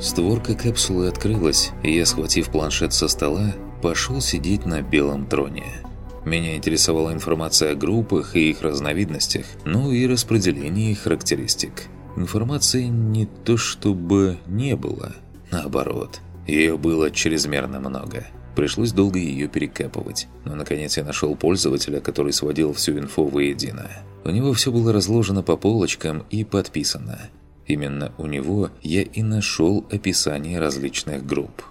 Створка капсулы открылась, и я, схватив планшет со стола, пошел сидеть на белом троне. Меня интересовала информация о группах и их разновидностях, ну и распределение их характеристик. Информации не то чтобы не было, наоборот, ее было чрезмерно много. Пришлось долго ее перекапывать, но наконец я нашел пользователя, который сводил всю инфу воедино. У него все было разложено по полочкам и подписано. Именно у него я и нашел описание различных групп.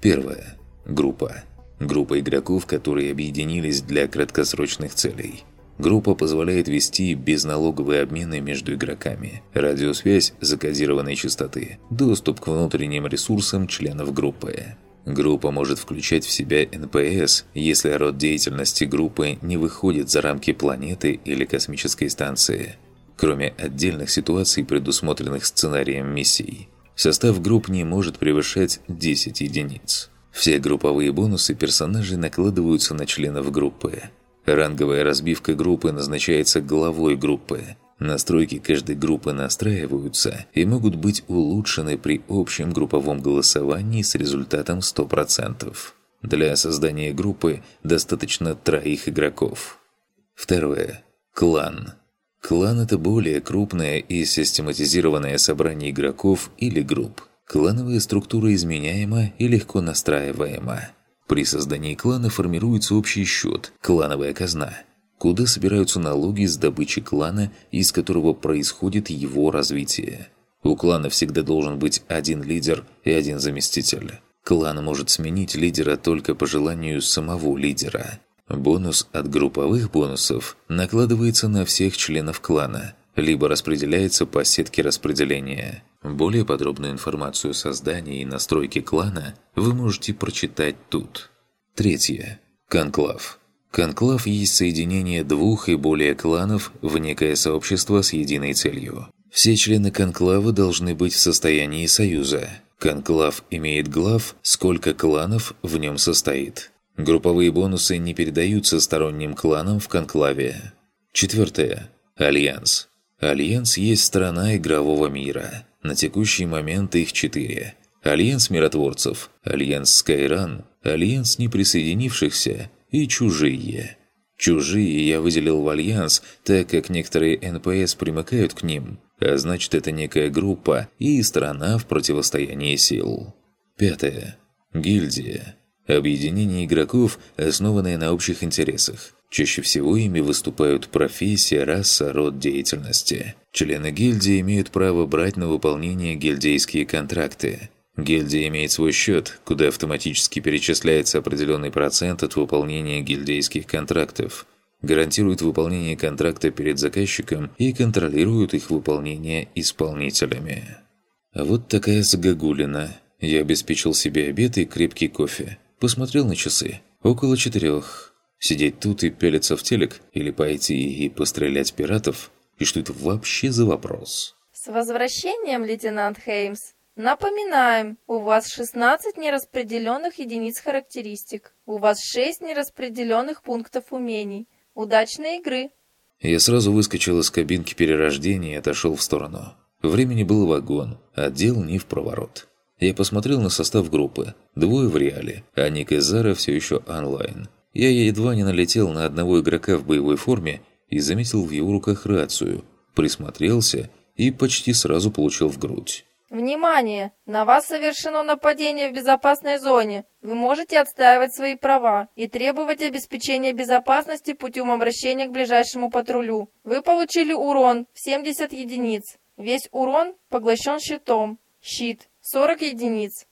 Первая. Группа. Группа игроков, которые объединились для краткосрочных целей. Группа позволяет вести безналоговые обмены между игроками, радиосвязь закодированной частоты, доступ к внутренним ресурсам членов группы. Группа может включать в себя НПС, если род деятельности группы не выходит за рамки планеты или космической станции, кроме отдельных ситуаций, предусмотренных сценарием миссий. Состав групп не может превышать 10 единиц. Все групповые бонусы персонажей накладываются на членов группы. Ранговая разбивка группы назначается главой группы. Настройки каждой группы настраиваются и могут быть улучшены при общем групповом голосовании с результатом 100%. Для создания группы достаточно троих игроков. Второе. Клан. Клан – это более крупное и систематизированное собрание игроков или групп – Клановая структура изменяема и легко настраиваема. При создании клана формируется общий счет – клановая казна, куда собираются налоги с добычи клана, из которого происходит его развитие. У клана всегда должен быть один лидер и один заместитель. Клан может сменить лидера только по желанию самого лидера. Бонус от групповых бонусов накладывается на всех членов клана, либо распределяется по сетке распределения – более подробную информацию о создании и настройке клана вы можете прочитать тут. Третье. Конклав. Конклав есть соединение двух и более кланов в некое сообщество с единой целью. Все члены конклава должны быть в состоянии союза. Конклав имеет глав, сколько кланов в нем состоит. Групповые бонусы не передаются сторонним кланам в конклаве. Четвертое. Альянс. Альянс есть страна игрового мира. На текущий момент их четыре. Альянс миротворцев, Альянс Скайран, Альянс неприсоединившихся и Чужие. Чужие я выделил в Альянс, так как некоторые НПС примыкают к ним, а значит это некая группа и страна в противостоянии сил. Пятое. Гильдия. Объединение игроков, основанное на общих интересах. Чаще всего ими выступают профессия, раса, род деятельности. Члены гильдии имеют право брать на выполнение гильдейские контракты. Гильдия имеет свой счет, куда автоматически перечисляется определенный процент от выполнения гильдейских контрактов, гарантирует выполнение контракта перед заказчиком и контролирует их выполнение исполнителями. А вот такая загогулина. Я обеспечил себе обед и крепкий кофе. Посмотрел на часы. Около четырех. Сидеть тут и пялиться в телек или пойти и пострелять пиратов? И что это вообще за вопрос? С возвращением, лейтенант Хеймс. Напоминаем, у вас 16 нераспределенных единиц характеристик. У вас 6 нераспределенных пунктов умений. Удачной игры! Я сразу выскочил из кабинки перерождения и отошел в сторону. Времени был вагон, а дел не в проворот. Я посмотрел на состав группы. Двое в реале, а Ник Зара все еще онлайн. Я едва не налетел на одного игрока в боевой форме и заметил в его руках рацию, присмотрелся и почти сразу получил в грудь. Внимание! На вас совершено нападение в безопасной зоне. Вы можете отстаивать свои права и требовать обеспечения безопасности путем обращения к ближайшему патрулю. Вы получили урон в 70 единиц. Весь урон поглощен щитом. Щит 40 единиц.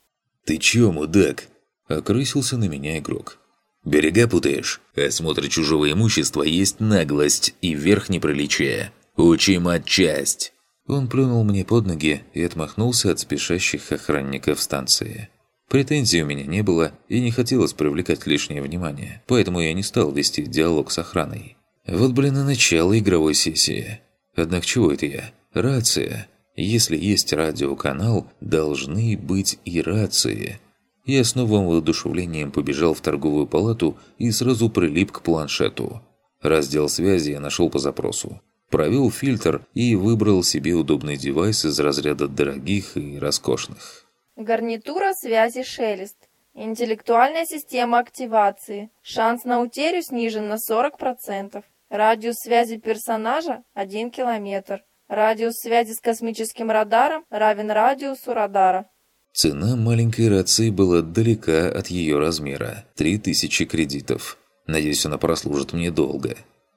«Ты чё, мудак?» – окрысился на меня игрок. Берега путаешь. Осмотр чужого имущества есть наглость и верх неприличия. Учим отчасть!» Он плюнул мне под ноги и отмахнулся от спешащих охранников станции. Претензий у меня не было и не хотелось привлекать лишнее внимание, поэтому я не стал вести диалог с охраной. Вот, блин, и начало игровой сессии. Однако чего это я? Рация. Если есть радиоканал, должны быть и рации. Я с новым воодушевлением побежал в торговую палату и сразу прилип к планшету. Раздел связи я нашел по запросу. Провел фильтр и выбрал себе удобный девайс из разряда дорогих и роскошных. Гарнитура связи шелест. Интеллектуальная система активации. Шанс на утерю снижен на 40%. Радиус связи персонажа 1 километр. Радиус связи с космическим радаром равен радиусу радара. Цена маленькой рации была далека от ее размера – 3000 кредитов. Надеюсь, она прослужит мне долго.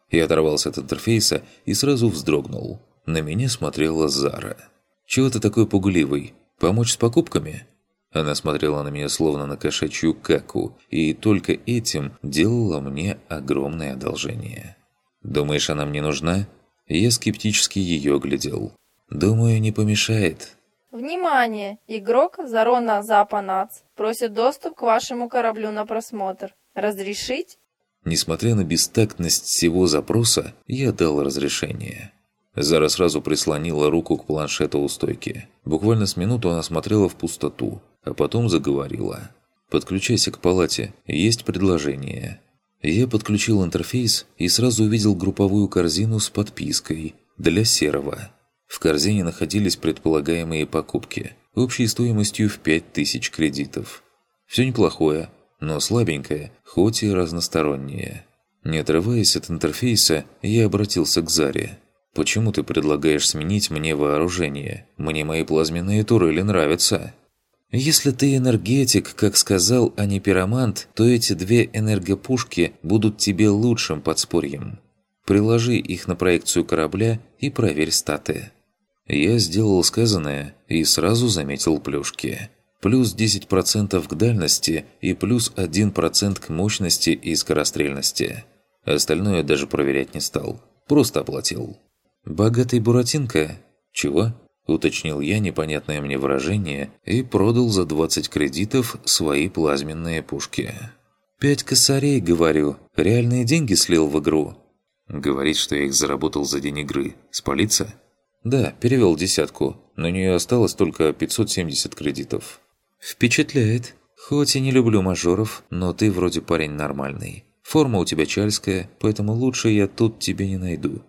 Я оторвался от интерфейса и сразу вздрогнул. На меня смотрела Зара. «Чего ты такой пугливый? Помочь с покупками?» Она смотрела на меня словно на кошачью каку, и только этим делала мне огромное одолжение. «Думаешь, она мне нужна?» Я скептически ее глядел. «Думаю, не помешает». Внимание! Игрок Зарона Запанац просит доступ к вашему кораблю на просмотр. Разрешить? Несмотря на бестактность всего запроса, я дал разрешение. Зара сразу прислонила руку к планшету у стойки. Буквально с минуту она смотрела в пустоту, а потом заговорила. «Подключайся к палате, есть предложение». Я подключил интерфейс и сразу увидел групповую корзину с подпиской «Для серого». В корзине находились предполагаемые покупки, общей стоимостью в 5000 кредитов. Все неплохое, но слабенькое, хоть и разностороннее. Не отрываясь от интерфейса, я обратился к Заре. «Почему ты предлагаешь сменить мне вооружение? Мне мои плазменные турели нравятся». «Если ты энергетик, как сказал, а не пиромант, то эти две энергопушки будут тебе лучшим подспорьем. Приложи их на проекцию корабля и проверь статы». Я сделал сказанное и сразу заметил плюшки плюс 10% к дальности и плюс 1% к мощности и скорострельности. Остальное даже проверять не стал. Просто оплатил. «Богатый Буратинка?» «Чего?» – уточнил я непонятное мне выражение и продал за 20 кредитов свои плазменные пушки. «Пять косарей, говорю. Реальные деньги слил в игру». «Говорит, что я их заработал за день игры. Спалиться?» «Да, перевел десятку. На нее осталось только 570 кредитов». «Впечатляет. Хоть и не люблю мажоров, но ты вроде парень нормальный. Форма у тебя чальская, поэтому лучше я тут тебе не найду».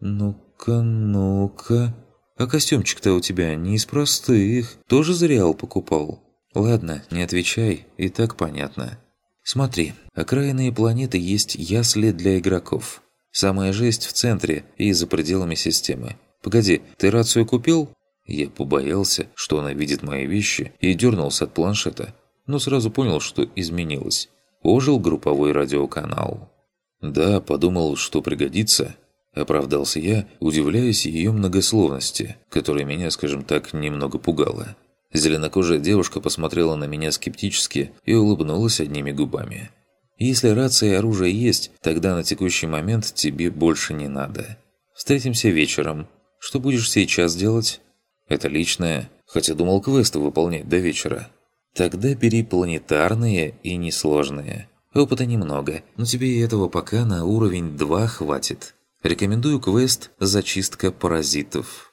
«Ну-ка, ну-ка...» «А костюмчик-то у тебя не из простых. Тоже за реал покупал?» «Ладно, не отвечай, и так понятно». «Смотри, окраинные планеты есть ясли для игроков. Самая жесть в центре и за пределами системы. Погоди, ты рацию купил?» Я побоялся, что она видит мои вещи, и дернулся от планшета, но сразу понял, что изменилось. Ожил групповой радиоканал. «Да, подумал, что пригодится», – оправдался я, удивляясь ее многословности, которая меня, скажем так, немного пугала. Зеленокожая девушка посмотрела на меня скептически и улыбнулась одними губами. «Если рация и оружие есть, тогда на текущий момент тебе больше не надо. Встретимся вечером. Что будешь сейчас делать?» Это личное, хотя думал квесты выполнять до вечера. Тогда бери планетарные и несложные. Опыта немного, но тебе и этого пока на уровень 2 хватит. Рекомендую квест «Зачистка паразитов».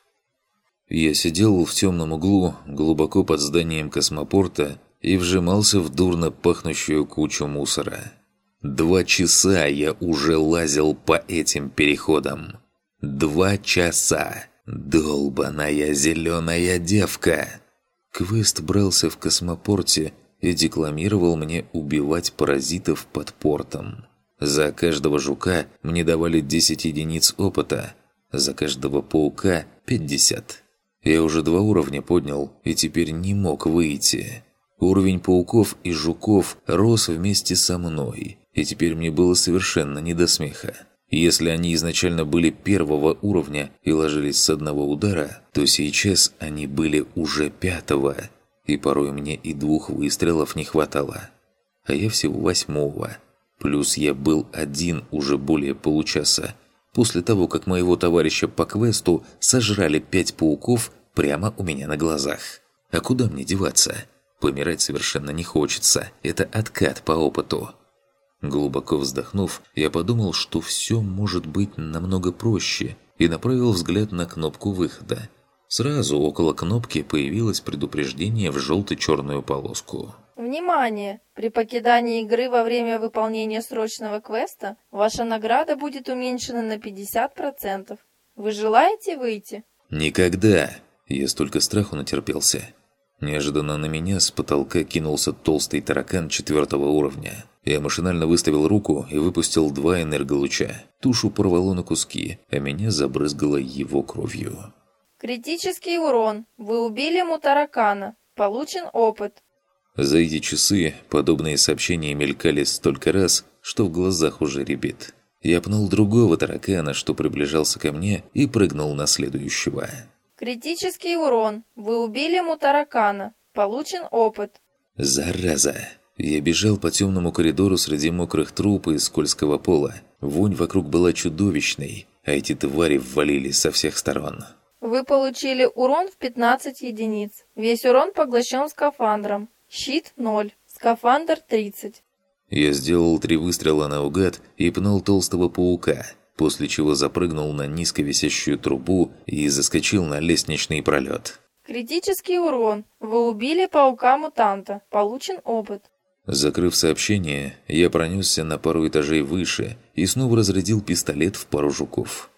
Я сидел в темном углу, глубоко под зданием космопорта, и вжимался в дурно пахнущую кучу мусора. Два часа я уже лазил по этим переходам. Два часа! «Долбаная зеленая девка!» Квест брался в космопорте и декламировал мне убивать паразитов под портом. За каждого жука мне давали 10 единиц опыта, за каждого паука – 50. Я уже два уровня поднял и теперь не мог выйти. Уровень пауков и жуков рос вместе со мной, и теперь мне было совершенно не до смеха. Если они изначально были первого уровня и ложились с одного удара, то сейчас они были уже пятого, и порой мне и двух выстрелов не хватало. А я всего восьмого. Плюс я был один уже более получаса, после того, как моего товарища по квесту сожрали пять пауков прямо у меня на глазах. А куда мне деваться? Помирать совершенно не хочется, это откат по опыту. Глубоко вздохнув, я подумал, что все может быть намного проще, и направил взгляд на кнопку выхода. Сразу около кнопки появилось предупреждение в желто-черную полоску. Внимание! При покидании игры во время выполнения срочного квеста ваша награда будет уменьшена на 50%. Вы желаете выйти? Никогда! Я столько страху натерпелся. Неожиданно на меня с потолка кинулся толстый таракан четвертого уровня. Я машинально выставил руку и выпустил два энерголуча. Тушу порвало на куски, а меня забрызгало его кровью. Критический урон. Вы убили ему таракана. Получен опыт. За эти часы подобные сообщения мелькали столько раз, что в глазах уже ребит. Я пнул другого таракана, что приближался ко мне, и прыгнул на следующего. Критический урон. Вы убили ему таракана. Получен опыт. Зараза! Я бежал по темному коридору среди мокрых труп и скользкого пола. Вонь вокруг была чудовищной, а эти твари ввалились со всех сторон. Вы получили урон в 15 единиц. Весь урон поглощен скафандром. Щит 0. Скафандр 30. Я сделал три выстрела наугад и пнул толстого паука, после чего запрыгнул на низко висящую трубу и заскочил на лестничный пролет. Критический урон. Вы убили паука-мутанта. Получен опыт. Закрыв сообщение, я пронесся на пару этажей выше и снова разрядил пистолет в пару жуков.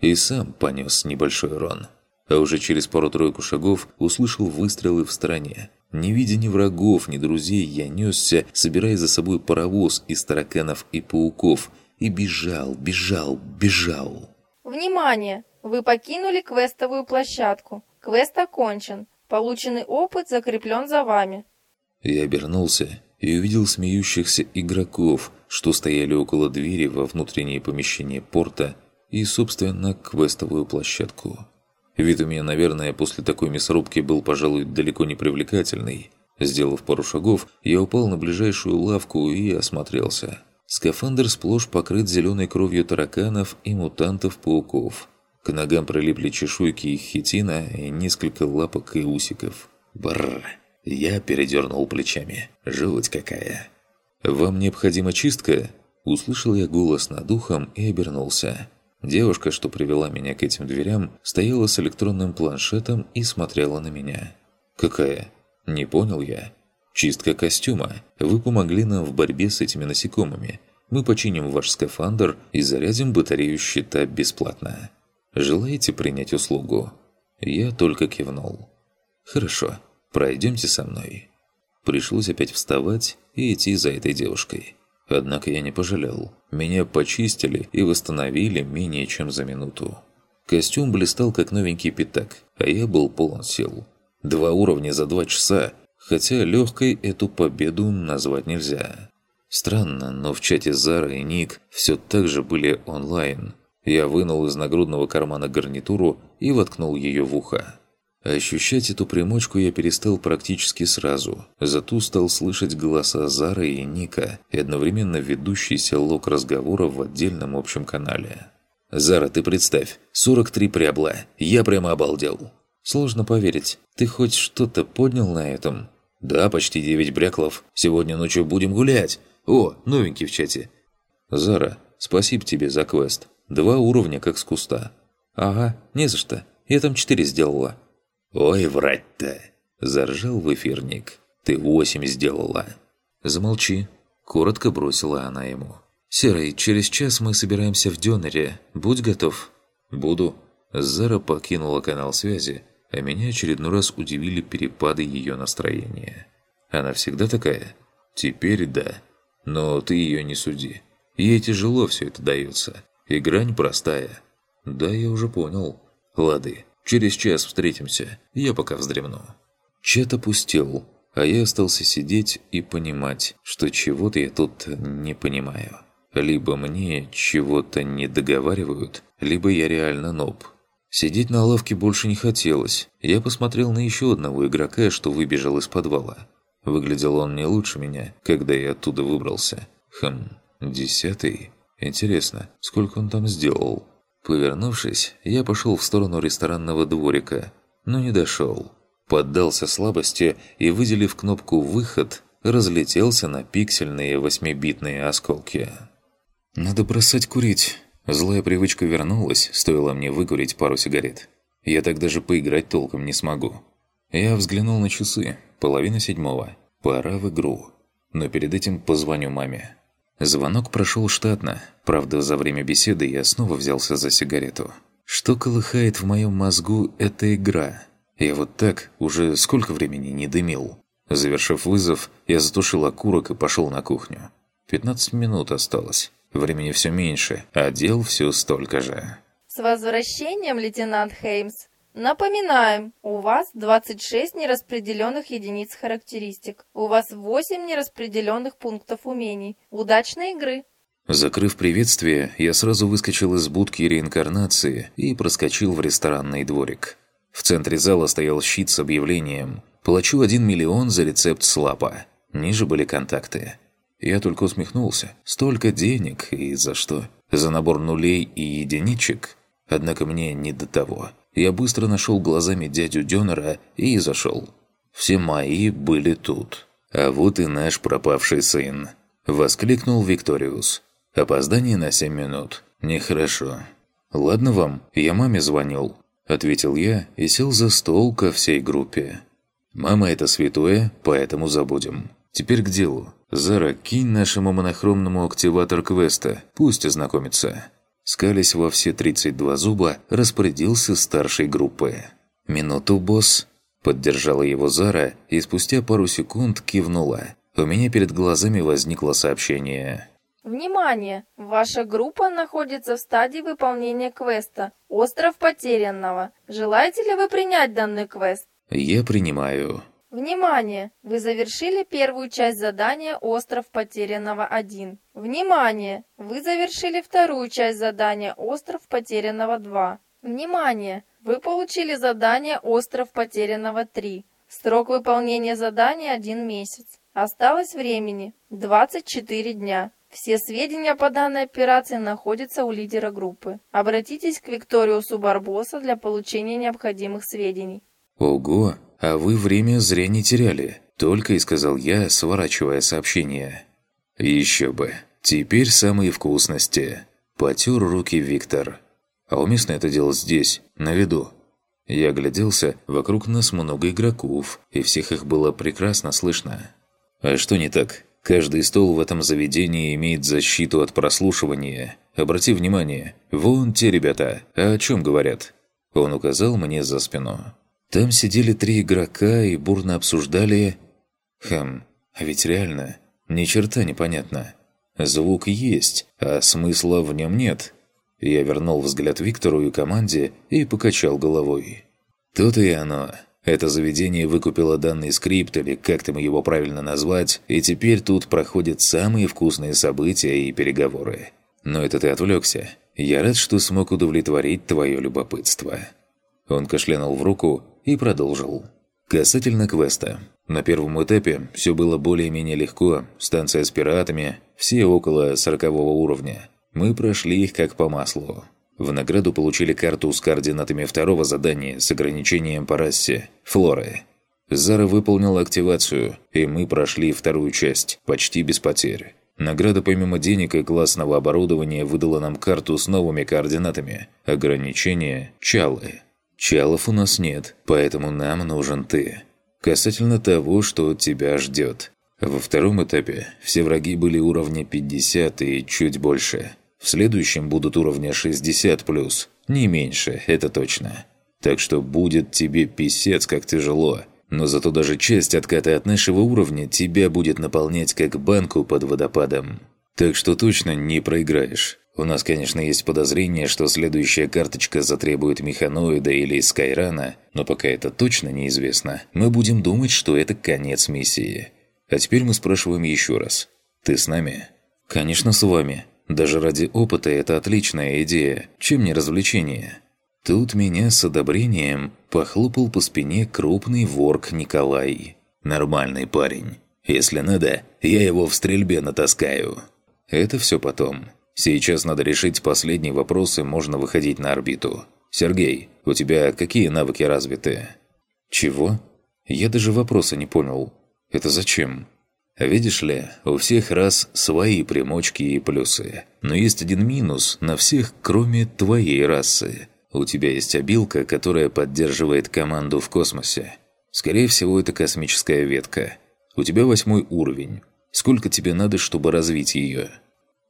И сам понес небольшой урон. А уже через пару-тройку шагов услышал выстрелы в стороне. Не видя ни врагов, ни друзей, я несся, собирая за собой паровоз из тараканов и пауков, и бежал, бежал, бежал. Внимание! Вы покинули квестовую площадку. Квест окончен. Полученный опыт закреплен за вами. Я обернулся и увидел смеющихся игроков, что стояли около двери во внутреннее помещение порта и, собственно, квестовую площадку. Вид у меня, наверное, после такой мясорубки был, пожалуй, далеко не привлекательный. Сделав пару шагов, я упал на ближайшую лавку и осмотрелся. Скафандр сплошь покрыт зеленой кровью тараканов и мутантов-пауков. К ногам прилипли чешуйки их хитина и несколько лапок и усиков. Бррр. Я передернул плечами. Жуть какая. «Вам необходима чистка?» Услышал я голос над ухом и обернулся. Девушка, что привела меня к этим дверям, стояла с электронным планшетом и смотрела на меня. «Какая?» «Не понял я». «Чистка костюма. Вы помогли нам в борьбе с этими насекомыми. Мы починим ваш скафандр и зарядим батарею щита бесплатно. Желаете принять услугу?» Я только кивнул. «Хорошо, пройдемте со мной». Пришлось опять вставать и идти за этой девушкой. Однако я не пожалел. Меня почистили и восстановили менее чем за минуту. Костюм блистал как новенький пятак, а я был полон сил. Два уровня за два часа, хотя легкой эту победу назвать нельзя. Странно, но в чате Зара и Ник все так же были онлайн. Я вынул из нагрудного кармана гарнитуру и воткнул ее в ухо. Ощущать эту примочку я перестал практически сразу, зато стал слышать голоса Зары и Ника и одновременно ведущийся лог разговора в отдельном общем канале. «Зара, ты представь, 43 прябла, я прямо обалдел!» «Сложно поверить, ты хоть что-то поднял на этом?» «Да, почти 9 бряклов, сегодня ночью будем гулять!» «О, новенький в чате!» «Зара, спасибо тебе за квест, два уровня как с куста». «Ага, не за что, я там 4 сделала». «Ой, врать-то!» – заржал в эфирник. «Ты восемь сделала!» «Замолчи!» – коротко бросила она ему. «Серый, через час мы собираемся в Дёнере. Будь готов!» «Буду!» Зара покинула канал связи, а меня очередной раз удивили перепады ее настроения. «Она всегда такая?» «Теперь да. Но ты ее не суди. Ей тяжело все это дается. И грань простая». «Да, я уже понял. Лады, Через час встретимся, я пока вздремну». Чат опустел, а я остался сидеть и понимать, что чего-то я тут не понимаю. Либо мне чего-то не договаривают, либо я реально ноб. Сидеть на лавке больше не хотелось. Я посмотрел на еще одного игрока, что выбежал из подвала. Выглядел он не лучше меня, когда я оттуда выбрался. Хм, десятый? Интересно, сколько он там сделал? Повернувшись, я пошел в сторону ресторанного дворика, но не дошел. Поддался слабости и, выделив кнопку «Выход», разлетелся на пиксельные восьмибитные осколки. «Надо бросать курить». Злая привычка вернулась, стоило мне выкурить пару сигарет. Я так даже поиграть толком не смогу. Я взглянул на часы. Половина седьмого. Пора в игру. Но перед этим позвоню маме. Звонок прошел штатно, правда, за время беседы я снова взялся за сигарету. Что колыхает в моем мозгу эта игра? Я вот так уже сколько времени не дымил. Завершив вызов, я затушил окурок и пошел на кухню. 15 минут осталось. Времени все меньше, а дел все столько же. С возвращением, лейтенант Хеймс. Напоминаем, у вас 26 нераспределенных единиц характеристик. У вас 8 нераспределенных пунктов умений. Удачной игры! Закрыв приветствие, я сразу выскочил из будки реинкарнации и проскочил в ресторанный дворик. В центре зала стоял щит с объявлением «Плачу 1 миллион за рецепт слапа». Ниже были контакты. Я только усмехнулся. Столько денег, и за что? За набор нулей и единичек? Однако мне не до того. Я быстро нашел глазами дядю Дёнера и зашел. Все мои были тут. А вот и наш пропавший сын. Воскликнул Викториус. Опоздание на семь минут. Нехорошо. «Ладно вам, я маме звонил», – ответил я и сел за стол ко всей группе. «Мама – это святое, поэтому забудем. Теперь к делу. Зара, кинь нашему монохромному активатор квеста, пусть ознакомится». Скались во все 32 зуба, распорядился старшей группы. «Минуту, босс!» Поддержала его Зара и спустя пару секунд кивнула. У меня перед глазами возникло сообщение. Внимание! Ваша группа находится в стадии выполнения квеста «Остров Потерянного». Желаете ли вы принять данный квест? Я принимаю. Внимание! Вы завершили первую часть задания «Остров Потерянного 1». Внимание! Вы завершили вторую часть задания «Остров Потерянного 2». Внимание! Вы получили задание «Остров Потерянного 3». Срок выполнения задания – один месяц. Осталось времени – 24 дня. Все сведения по данной операции находятся у лидера группы. Обратитесь к Викториусу Барбоса для получения необходимых сведений. Ого! «А вы время зря не теряли», – только и сказал я, сворачивая сообщение. «Еще бы. Теперь самые вкусности». Потер руки Виктор. «А уместно это делать здесь, на виду?» Я огляделся, вокруг нас много игроков, и всех их было прекрасно слышно. «А что не так? Каждый стол в этом заведении имеет защиту от прослушивания. Обрати внимание, вон те ребята, а о чем говорят?» Он указал мне за спину. Там сидели три игрока и бурно обсуждали... Хм, а ведь реально, ни черта непонятно. Звук есть, а смысла в нем нет. Я вернул взгляд Виктору и команде и покачал головой. Тут и оно. Это заведение выкупило данный скрипт, или как там его правильно назвать, и теперь тут проходят самые вкусные события и переговоры. Но это ты отвлекся. Я рад, что смог удовлетворить твое любопытство. Он кашлянул в руку и продолжил. Касательно квеста. На первом этапе все было более-менее легко, станция с пиратами, все около 40 уровня. Мы прошли их как по маслу. В награду получили карту с координатами второго задания с ограничением по расе – флоры. Зара выполнил активацию, и мы прошли вторую часть, почти без потерь. Награда помимо денег и классного оборудования выдала нам карту с новыми координатами. Ограничение – чалы. Чалов у нас нет, поэтому нам нужен ты. Касательно того, что тебя ждет. Во втором этапе все враги были уровня 50 и чуть больше. В следующем будут уровня 60+, не меньше, это точно. Так что будет тебе писец как тяжело, но зато даже часть отката от нашего уровня тебя будет наполнять как банку под водопадом. Так что точно не проиграешь. У нас, конечно, есть подозрение, что следующая карточка затребует механоида или скайрана, но пока это точно неизвестно, мы будем думать, что это конец миссии. А теперь мы спрашиваем еще раз. Ты с нами? Конечно, с вами. Даже ради опыта это отличная идея. Чем не развлечение? Тут меня с одобрением похлопал по спине крупный ворк Николай. Нормальный парень. Если надо, я его в стрельбе натаскаю. Это все потом. Сейчас надо решить последние вопросы, можно выходить на орбиту. Сергей, у тебя какие навыки развиты? Чего? Я даже вопроса не понял. Это зачем? Видишь ли, у всех раз свои примочки и плюсы. Но есть один минус на всех, кроме твоей расы. У тебя есть обилка, которая поддерживает команду в космосе. Скорее всего, это космическая ветка. У тебя восьмой уровень. Сколько тебе надо, чтобы развить ее?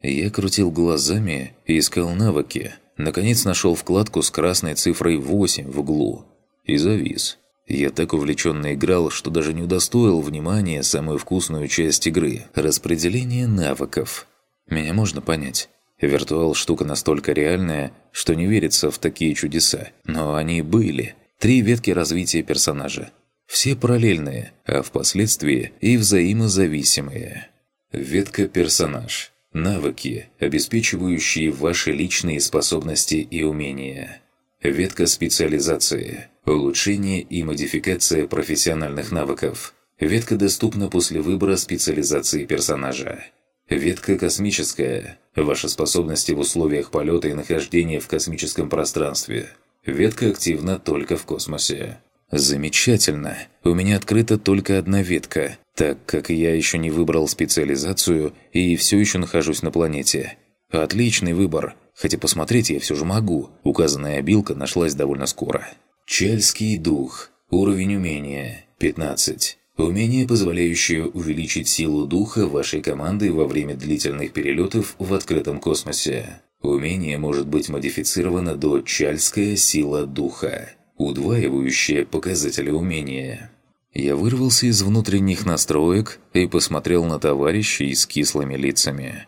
Я крутил глазами и искал навыки. Наконец нашел вкладку с красной цифрой 8 в углу. И завис. Я так увлеченно играл, что даже не удостоил внимания самую вкусную часть игры – распределение навыков. Меня можно понять. Виртуал – штука настолько реальная, что не верится в такие чудеса. Но они были. Три ветки развития персонажа. Все параллельные, а впоследствии и взаимозависимые. Ветка «Персонаж». Навыки, обеспечивающие ваши личные способности и умения. Ветка специализации. Улучшение и модификация профессиональных навыков. Ветка доступна после выбора специализации персонажа. Ветка космическая. Ваши способности в условиях полета и нахождения в космическом пространстве. Ветка активна только в космосе. Замечательно. У меня открыта только одна ветка, так как я еще не выбрал специализацию и все еще нахожусь на планете. Отличный выбор. Хотя посмотреть я все же могу. Указанная обилка нашлась довольно скоро. Чальский дух. Уровень умения. 15. Умение, позволяющее увеличить силу духа вашей команды во время длительных перелетов в открытом космосе. Умение может быть модифицировано до «Чальская сила духа» удваивающее показатели умения. Я вырвался из внутренних настроек и посмотрел на товарищей с кислыми лицами.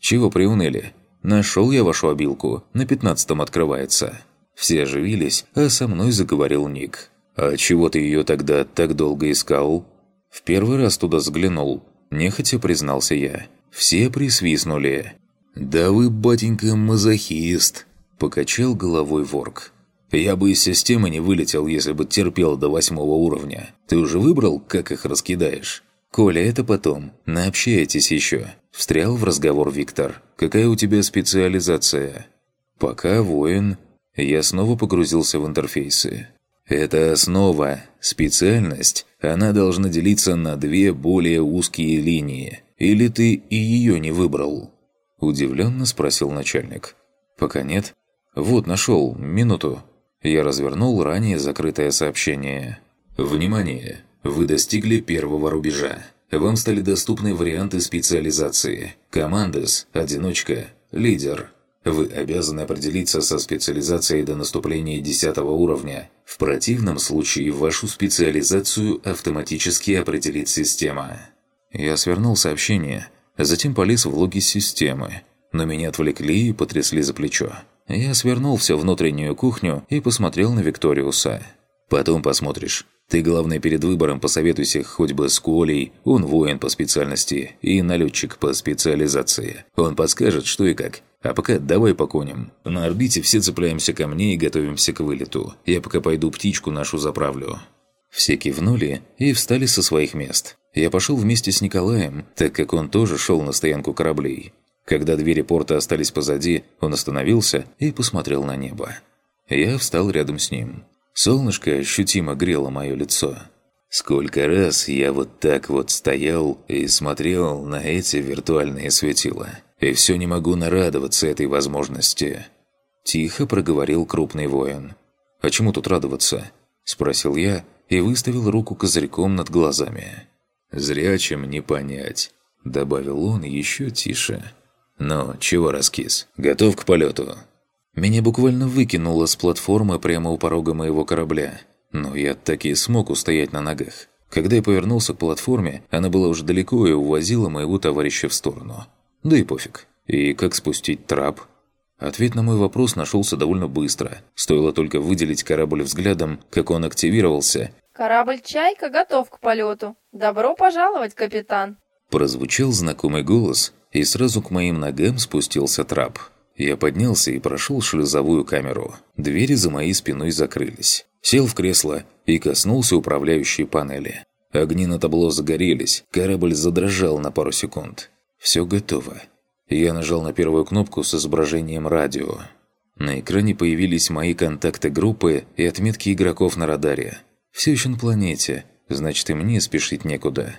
«Чего приуныли? Нашел я вашу обилку, на пятнадцатом открывается». Все оживились, а со мной заговорил Ник. «А чего ты ее тогда так долго искал?» «В первый раз туда взглянул», – нехотя признался я. Все присвистнули. «Да вы, батенька, мазохист!» – покачал головой ворк. Я бы из системы не вылетел, если бы терпел до восьмого уровня. Ты уже выбрал, как их раскидаешь? Коля, это потом. Наобщайтесь еще. Встрял в разговор Виктор. Какая у тебя специализация? Пока воин. Я снова погрузился в интерфейсы. Это основа. Специальность. Она должна делиться на две более узкие линии. Или ты и ее не выбрал? Удивленно спросил начальник. Пока нет. Вот, нашел. Минуту. Я развернул ранее закрытое сообщение. Внимание! Вы достигли первого рубежа. Вам стали доступны варианты специализации. Командос, одиночка, лидер. Вы обязаны определиться со специализацией до наступления 10 уровня. В противном случае вашу специализацию автоматически определит система. Я свернул сообщение, затем полез в логи системы, но меня отвлекли и потрясли за плечо. Я свернул все внутреннюю кухню и посмотрел на Викториуса. «Потом посмотришь. Ты, главное, перед выбором посоветуйся хоть бы с Колей, он воин по специальности и налетчик по специализации. Он подскажет, что и как. А пока давай по коням. На орбите все цепляемся ко мне и готовимся к вылету. Я пока пойду птичку нашу заправлю». Все кивнули и встали со своих мест. Я пошел вместе с Николаем, так как он тоже шел на стоянку кораблей. Когда двери порта остались позади, он остановился и посмотрел на небо. Я встал рядом с ним. Солнышко ощутимо грело мое лицо. Сколько раз я вот так вот стоял и смотрел на эти виртуальные светила. И все не могу нарадоваться этой возможности. Тихо проговорил крупный воин. «А чему тут радоваться?» Спросил я и выставил руку козырьком над глазами. «Зрячим не понять», — добавил он еще тише. «Ну, чего раскис? Готов к полету?» Меня буквально выкинуло с платформы прямо у порога моего корабля. Но я так и смог устоять на ногах. Когда я повернулся к платформе, она была уже далеко и увозила моего товарища в сторону. Да и пофиг. И как спустить трап? Ответ на мой вопрос нашелся довольно быстро. Стоило только выделить корабль взглядом, как он активировался. «Корабль «Чайка» готов к полету. Добро пожаловать, капитан!» Прозвучал знакомый голос, и сразу к моим ногам спустился трап. Я поднялся и прошел шлюзовую камеру. Двери за моей спиной закрылись. Сел в кресло и коснулся управляющей панели. Огни на табло загорелись, корабль задрожал на пару секунд. Все готово. Я нажал на первую кнопку с изображением радио. На экране появились мои контакты группы и отметки игроков на радаре. Все еще на планете, значит и мне спешить некуда.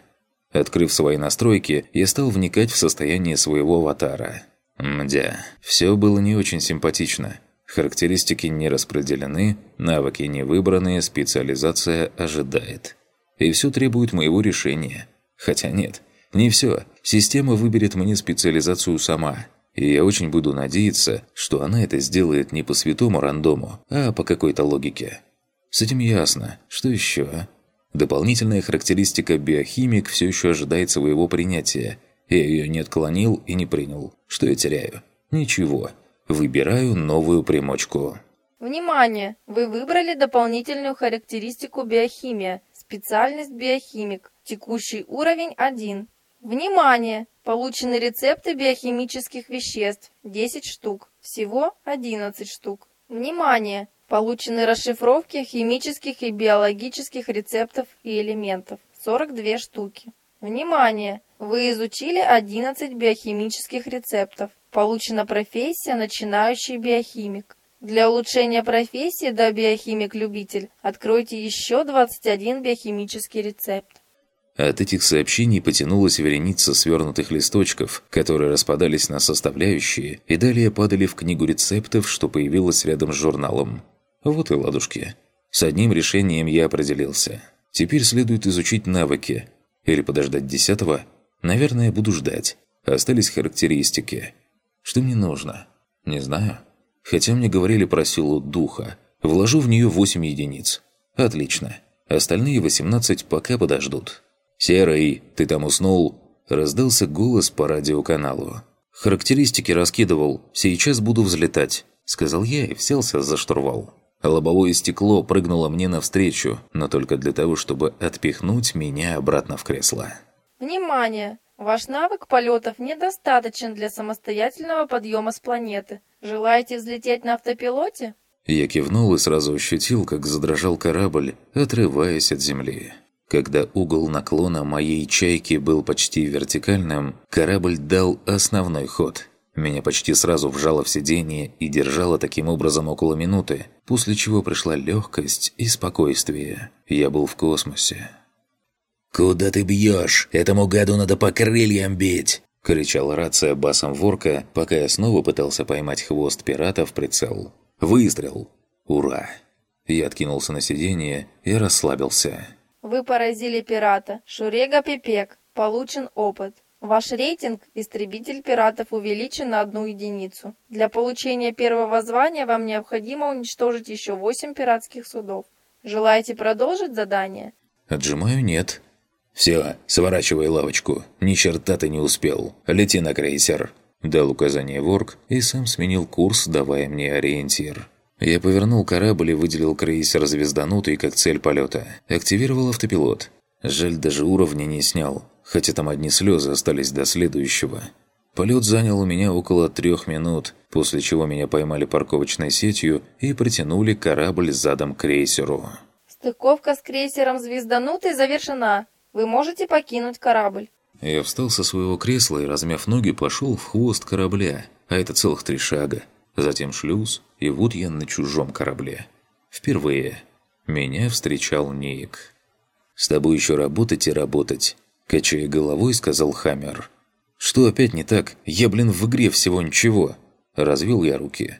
Открыв свои настройки, я стал вникать в состояние своего аватара. Мдя, все было не очень симпатично. Характеристики не распределены, навыки не выбраны, специализация ожидает. И все требует моего решения. Хотя нет, не все. Система выберет мне специализацию сама. И я очень буду надеяться, что она это сделает не по святому рандому, а по какой-то логике. С этим ясно. Что еще? Дополнительная характеристика биохимик все еще ожидает своего принятия. Я ее не отклонил и не принял. Что я теряю? Ничего. Выбираю новую примочку. Внимание! Вы выбрали дополнительную характеристику биохимия. Специальность биохимик. Текущий уровень 1. Внимание! Получены рецепты биохимических веществ 10 штук. Всего 11 штук. Внимание! Получены расшифровки химических и биологических рецептов и элементов 42 штуки. Внимание! Вы изучили 11 биохимических рецептов. Получена профессия начинающий биохимик. Для улучшения профессии до биохимик-любитель откройте еще 21 биохимический рецепт. От этих сообщений потянулась вереница свернутых листочков, которые распадались на составляющие и далее падали в книгу рецептов, что появилась рядом с журналом. Вот и ладушки. С одним решением я определился. Теперь следует изучить навыки. Или подождать десятого. Наверное, буду ждать. Остались характеристики. Что мне нужно? Не знаю. Хотя мне говорили про силу духа. Вложу в нее 8 единиц. Отлично. Остальные 18 пока подождут. «Серый, ты там уснул?» Раздался голос по радиоканалу. «Характеристики раскидывал. Сейчас буду взлетать», — сказал я и вселся за штурвал. Лобовое стекло прыгнуло мне навстречу, но только для того, чтобы отпихнуть меня обратно в кресло. Внимание! Ваш навык полетов недостаточен для самостоятельного подъема с планеты. Желаете взлететь на автопилоте? Я кивнул и сразу ощутил, как задрожал корабль, отрываясь от земли. Когда угол наклона моей чайки был почти вертикальным, корабль дал основной ход. Меня почти сразу вжало в сиденье и держало таким образом около минуты, после чего пришла легкость и спокойствие. Я был в космосе. «Куда ты бьешь? Этому гаду надо по крыльям бить!» – кричала рация басом ворка, пока я снова пытался поймать хвост пирата в прицел. «Выстрел! Ура!» Я откинулся на сиденье и расслабился. Вы поразили пирата. Шурега Пипек. Получен опыт. Ваш рейтинг «Истребитель пиратов» увеличен на одну единицу. Для получения первого звания вам необходимо уничтожить еще восемь пиратских судов. Желаете продолжить задание? Отжимаю «нет». «Все, сворачивай лавочку. Ни черта ты не успел. Лети на крейсер». Дал указание Ворк и сам сменил курс, давая мне ориентир. Я повернул корабль и выделил крейсер звезданутый как цель полета. Активировал автопилот. Жаль, даже уровня не снял, хотя там одни слезы остались до следующего. Полет занял у меня около трех минут, после чего меня поймали парковочной сетью и притянули корабль задом к крейсеру. Стыковка с крейсером «Звезданутый» завершена. Вы можете покинуть корабль. Я встал со своего кресла и, размяв ноги, пошел в хвост корабля, а это целых три шага. Затем шлюз, и вот я на чужом корабле. Впервые. Меня встречал Ник. «С тобой еще работать и работать», – качая головой, сказал Хаммер. «Что опять не так? Я, блин, в игре всего ничего». Развел я руки.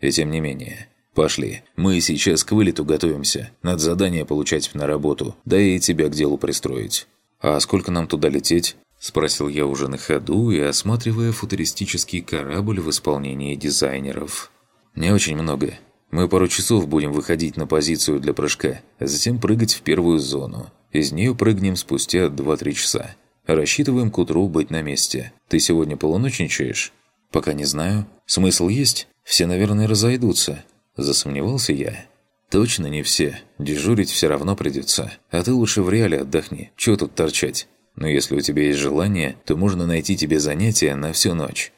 И тем не менее. «Пошли. Мы сейчас к вылету готовимся. Надо задание получать на работу. Да и тебя к делу пристроить». «А сколько нам туда лететь?» – спросил я уже на ходу и осматривая футуристический корабль в исполнении дизайнеров. «Не очень много. Мы пару часов будем выходить на позицию для прыжка, а затем прыгать в первую зону. Из нее прыгнем спустя 2-3 часа. Рассчитываем к утру быть на месте. Ты сегодня полуночничаешь?» «Пока не знаю. Смысл есть? Все, наверное, разойдутся». Засомневался я. «Точно не все. Дежурить все равно придется. А ты лучше в реале отдохни. Чего тут торчать? Но если у тебя есть желание, то можно найти тебе занятие на всю ночь».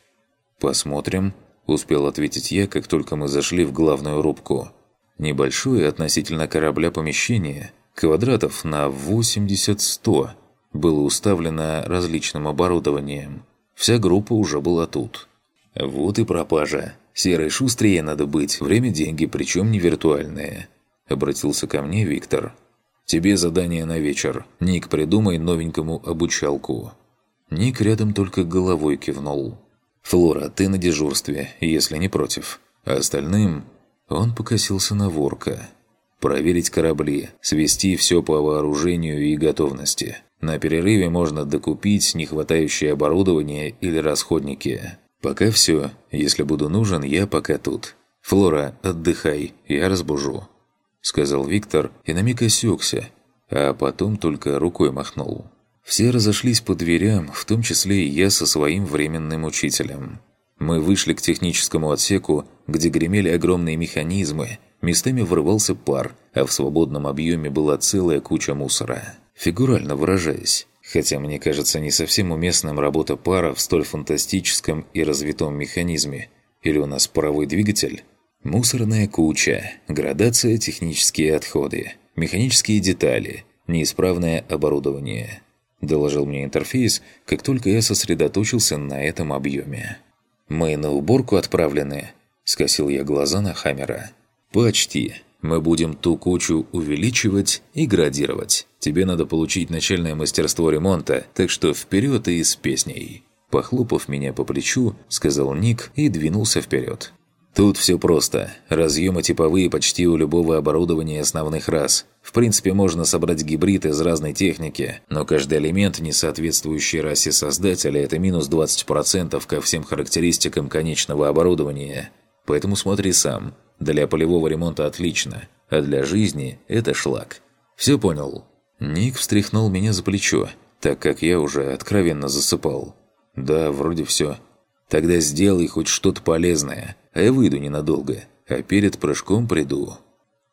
«Посмотрим», – успел ответить я, как только мы зашли в главную рубку. Небольшое относительно корабля помещение, квадратов на 80-100, было уставлено различным оборудованием. Вся группа уже была тут. «Вот и пропажа. Серой шустрее надо быть. Время – деньги, причем не виртуальные», – обратился ко мне Виктор. Тебе задание на вечер. Ник, придумай новенькому обучалку». Ник рядом только головой кивнул. «Флора, ты на дежурстве, если не против. А остальным...» Он покосился на ворка. «Проверить корабли, свести все по вооружению и готовности. На перерыве можно докупить нехватающее оборудование или расходники. Пока все. Если буду нужен, я пока тут. Флора, отдыхай, я разбужу». — сказал Виктор и на миг осекся, а потом только рукой махнул. Все разошлись по дверям, в том числе и я со своим временным учителем. Мы вышли к техническому отсеку, где гремели огромные механизмы, местами вырывался пар, а в свободном объеме была целая куча мусора. Фигурально выражаясь. Хотя мне кажется не совсем уместным работа пара в столь фантастическом и развитом механизме. Или у нас паровой двигатель? Мусорная куча, градация технические отходы, механические детали, неисправное оборудование. Доложил мне интерфейс, как только я сосредоточился на этом объеме. «Мы на уборку отправлены?» – скосил я глаза на Хаммера. «Почти. Мы будем ту кучу увеличивать и градировать. Тебе надо получить начальное мастерство ремонта, так что вперед и с песней». Похлопав меня по плечу, сказал Ник и двинулся вперед. Тут все просто. Разъемы типовые почти у любого оборудования основных рас. В принципе, можно собрать гибрид из разной техники, но каждый элемент, не соответствующий расе создателя, это минус 20% ко всем характеристикам конечного оборудования. Поэтому смотри сам. Для полевого ремонта отлично, а для жизни это шлак. Все понял? Ник встряхнул меня за плечо, так как я уже откровенно засыпал. Да, вроде все. Тогда сделай хоть что-то полезное а я выйду ненадолго, а перед прыжком приду.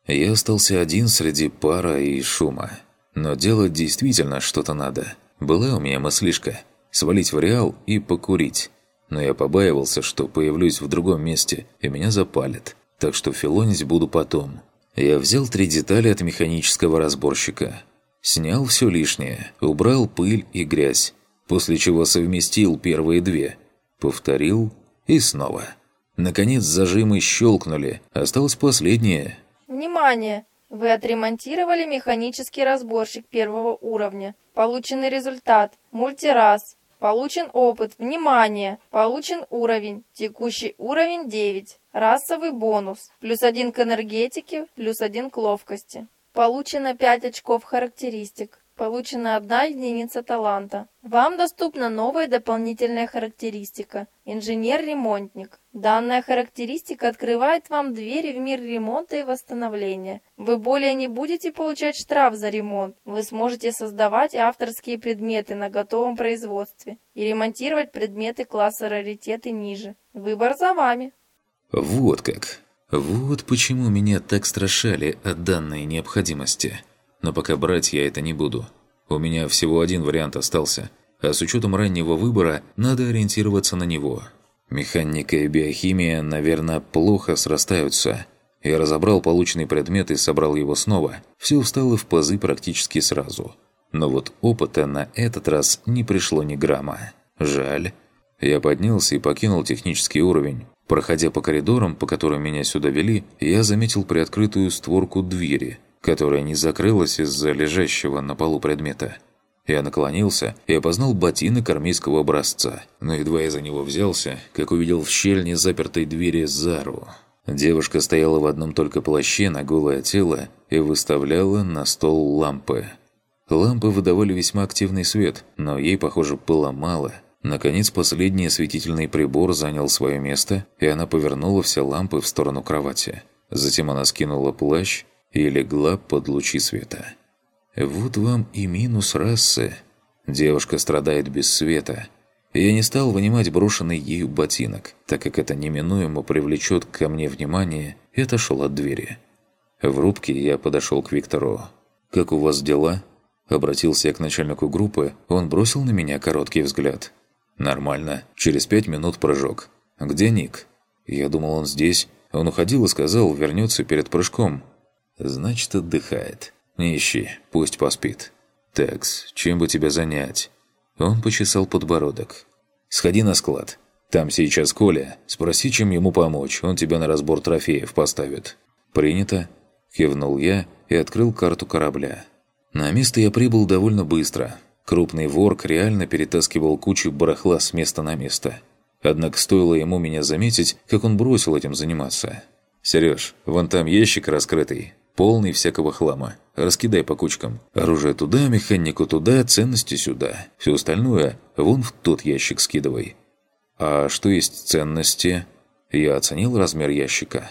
Я остался один среди пара и шума. Но делать действительно что-то надо. Была у меня мыслишка – свалить в Реал и покурить. Но я побаивался, что появлюсь в другом месте, и меня запалят. Так что филонить буду потом. Я взял три детали от механического разборщика. Снял все лишнее, убрал пыль и грязь, после чего совместил первые две. Повторил и снова. Наконец зажимы щелкнули. Осталось последнее. Внимание! Вы отремонтировали механический разборщик первого уровня. Полученный результат. Мультирас. Получен опыт. Внимание! Получен уровень. Текущий уровень 9. Расовый бонус. Плюс один к энергетике, плюс один к ловкости. Получено 5 очков характеристик. Получена одна единица таланта. Вам доступна новая дополнительная характеристика – инженер-ремонтник. Данная характеристика открывает вам двери в мир ремонта и восстановления. Вы более не будете получать штраф за ремонт. Вы сможете создавать авторские предметы на готовом производстве и ремонтировать предметы класса раритеты ниже. Выбор за вами. Вот как. Вот почему меня так страшали от данной необходимости. Но пока брать я это не буду. У меня всего один вариант остался, а с учетом раннего выбора надо ориентироваться на него. Механика и биохимия, наверное, плохо срастаются. Я разобрал полученный предмет и собрал его снова. Все встало в пазы практически сразу. Но вот опыта на этот раз не пришло ни грамма. Жаль. Я поднялся и покинул технический уровень. Проходя по коридорам, по которым меня сюда вели, я заметил приоткрытую створку двери – которая не закрылась из-за лежащего на полу предмета. Я наклонился и опознал ботинок армейского образца, но едва я за него взялся, как увидел в щель незапертой двери Зару. Девушка стояла в одном только плаще на голое тело и выставляла на стол лампы. Лампы выдавали весьма активный свет, но ей, похоже, было мало. Наконец, последний осветительный прибор занял свое место, и она повернула все лампы в сторону кровати. Затем она скинула плащ и легла под лучи света. Вот вам и минус расы. Девушка страдает без света. Я не стал вынимать брошенный ею ботинок, так как это неминуемо привлечет ко мне внимание, и отошел от двери. В рубке я подошел к Виктору. «Как у вас дела?» Обратился я к начальнику группы, он бросил на меня короткий взгляд. «Нормально. Через пять минут прыжок. Где Ник?» Я думал, он здесь. Он уходил и сказал, вернется перед прыжком. Значит, отдыхает. Не ищи, пусть поспит. Такс, чем бы тебя занять? Он почесал подбородок. Сходи на склад. Там сейчас Коля. Спроси, чем ему помочь. Он тебя на разбор трофеев поставит. Принято. Кивнул я и открыл карту корабля. На место я прибыл довольно быстро. Крупный ворк реально перетаскивал кучу барахла с места на место. Однако стоило ему меня заметить, как он бросил этим заниматься. «Сереж, вон там ящик раскрытый полный всякого хлама. Раскидай по кучкам. Оружие туда, механику туда, ценности сюда. Все остальное вон в тот ящик скидывай. А что есть ценности? Я оценил размер ящика.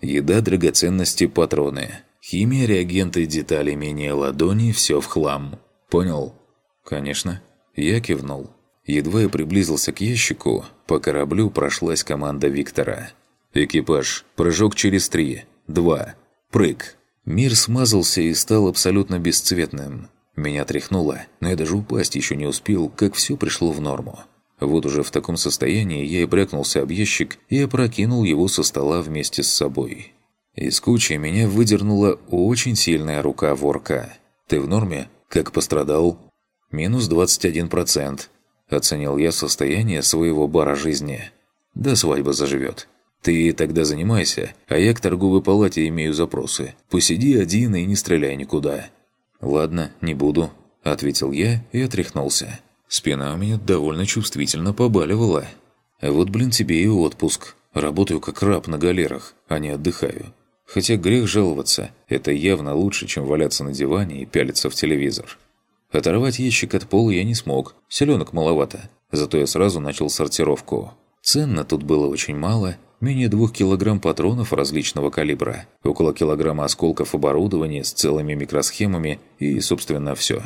Еда, драгоценности, патроны. Химия, реагенты, детали, менее ладони – все в хлам. Понял? Конечно. Я кивнул. Едва я приблизился к ящику, по кораблю прошлась команда Виктора. «Экипаж, прыжок через три, два, прыг». Мир смазался и стал абсолютно бесцветным. Меня тряхнуло, но я даже упасть еще не успел, как все пришло в норму. Вот уже в таком состоянии я и брякнулся об ящик и опрокинул его со стола вместе с собой. Из кучи меня выдернула очень сильная рука ворка. «Ты в норме? Как пострадал?» «Минус 21%. Оценил я состояние своего бара жизни. До свадьбы заживет. Ты тогда занимайся, а я к торговой палате имею запросы. Посиди один и не стреляй никуда. Ладно, не буду, ответил я и отряхнулся. Спина у меня довольно чувствительно побаливала. А вот, блин, тебе и отпуск. Работаю как раб на галерах, а не отдыхаю. Хотя грех жаловаться, это явно лучше, чем валяться на диване и пялиться в телевизор. Оторвать ящик от пола я не смог, селенок маловато. Зато я сразу начал сортировку. Ценно тут было очень мало, менее двух килограмм патронов различного калибра, около килограмма осколков оборудования с целыми микросхемами и, собственно, все.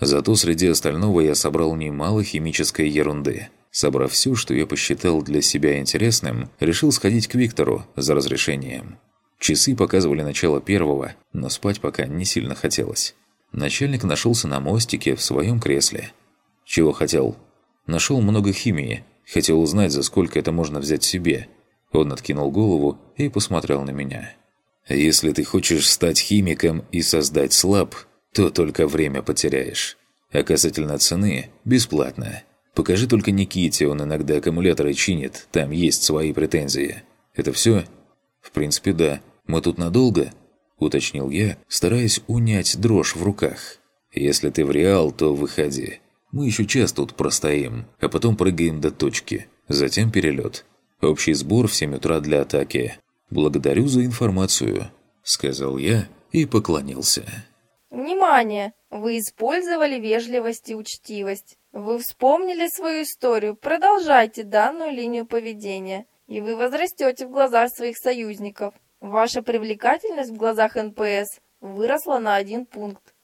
Зато среди остального я собрал немало химической ерунды. Собрав все, что я посчитал для себя интересным, решил сходить к Виктору за разрешением. Часы показывали начало первого, но спать пока не сильно хотелось. Начальник нашелся на мостике в своем кресле. Чего хотел? Нашел много химии. Хотел узнать, за сколько это можно взять себе. Он откинул голову и посмотрел на меня. «Если ты хочешь стать химиком и создать слаб, то только время потеряешь. А касательно цены – бесплатно. Покажи только Никите, он иногда аккумуляторы чинит, там есть свои претензии. Это все? В принципе, да. Мы тут надолго?» уточнил я, стараясь унять дрожь в руках. «Если ты в Реал, то выходи. Мы еще час тут простоим, а потом прыгаем до точки. Затем перелет. Общий сбор в 7 утра для атаки. Благодарю за информацию», — сказал я и поклонился. Внимание! Вы использовали вежливость и учтивость. Вы вспомнили свою историю. Продолжайте данную линию поведения, и вы возрастете в глазах своих союзников. Ваша привлекательность в глазах НПС выросла на один пункт.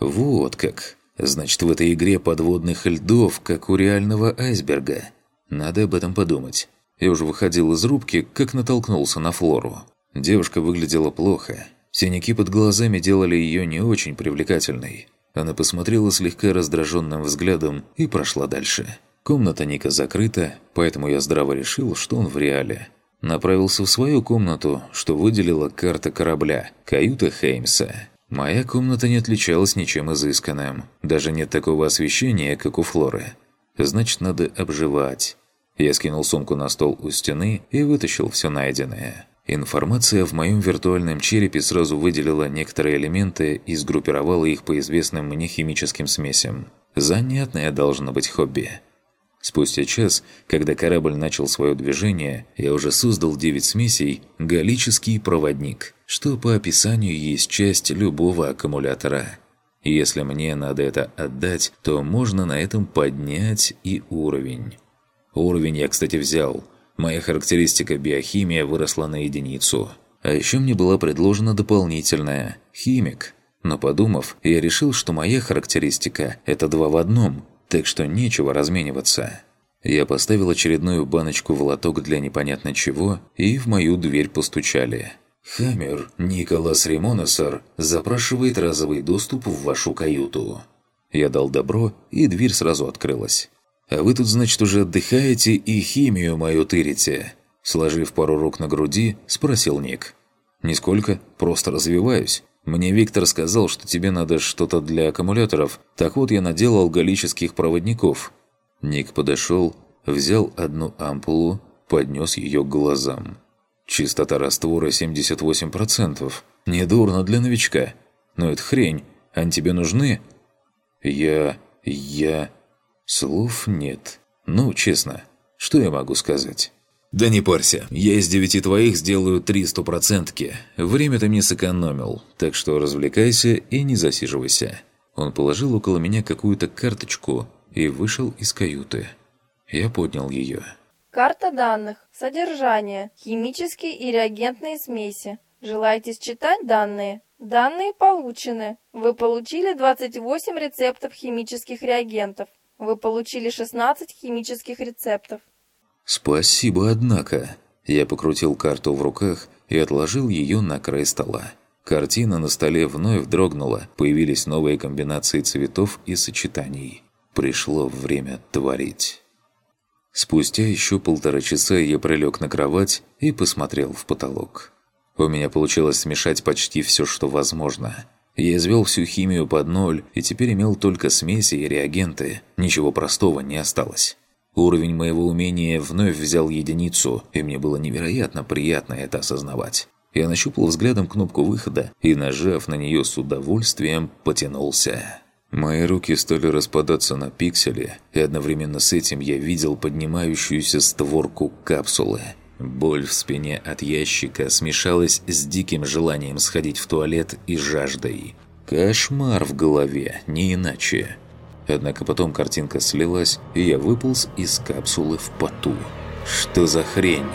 Вот как. Значит, в этой игре подводных льдов, как у реального айсберга. Надо об этом подумать. Я уже выходил из рубки, как натолкнулся на Флору. Девушка выглядела плохо. Синяки под глазами делали ее не очень привлекательной. Она посмотрела слегка раздраженным взглядом и прошла дальше. Комната Ника закрыта, поэтому я здраво решил, что он в реале. Направился в свою комнату, что выделила карта корабля, каюта Хеймса. Моя комната не отличалась ничем изысканным. Даже нет такого освещения, как у Флоры. Значит, надо обживать. Я скинул сумку на стол у стены и вытащил все найденное. Информация в моем виртуальном черепе сразу выделила некоторые элементы и сгруппировала их по известным мне химическим смесям. Занятное должно быть хобби. Спустя час, когда корабль начал свое движение, я уже создал 9 смесей «Галлический проводник», что по описанию есть часть любого аккумулятора. Если мне надо это отдать, то можно на этом поднять и уровень. Уровень я, кстати, взял. Моя характеристика биохимия выросла на единицу. А еще мне была предложена дополнительная – химик. Но подумав, я решил, что моя характеристика – это два в одном – так что нечего размениваться. Я поставил очередную баночку в лоток для непонятно чего, и в мою дверь постучали. «Хаммер, Николас Римонесор запрашивает разовый доступ в вашу каюту». Я дал добро, и дверь сразу открылась. «А вы тут, значит, уже отдыхаете и химию мою тырите?» Сложив пару рук на груди, спросил Ник. «Нисколько, просто развиваюсь. Мне Виктор сказал, что тебе надо что-то для аккумуляторов, так вот я наделал галлических проводников». Ник подошел, взял одну ампулу, поднес ее к глазам. Чистота раствора 78%. Недурно для новичка. Но это хрень. Они тебе нужны? Я... я... Слов нет. Ну, честно, что я могу сказать? «Да не парься, я из девяти твоих сделаю три стопроцентки. Время ты мне сэкономил, так что развлекайся и не засиживайся». Он положил около меня какую-то карточку и вышел из каюты. Я поднял ее. Карта данных. Содержание. Химические и реагентные смеси. Желаете считать данные? Данные получены. Вы получили 28 рецептов химических реагентов. Вы получили 16 химических рецептов. Спасибо, однако. Я покрутил карту в руках и отложил ее на край стола. Картина на столе вновь дрогнула, появились новые комбинации цветов и сочетаний. Пришло время творить. Спустя еще полтора часа я прилег на кровать и посмотрел в потолок. У меня получилось смешать почти все, что возможно. Я извел всю химию под ноль и теперь имел только смеси и реагенты. Ничего простого не осталось. Уровень моего умения вновь взял единицу, и мне было невероятно приятно это осознавать. Я нащупал взглядом кнопку выхода и, нажав на нее с удовольствием, потянулся. Мои руки стали распадаться на пиксели, и одновременно с этим я видел поднимающуюся створку капсулы – Боль в спине от ящика смешалась с диким желанием сходить в туалет и жаждой. Кошмар в голове, не иначе. Однако потом картинка слилась, и я выполз из капсулы в поту. Что за хрень?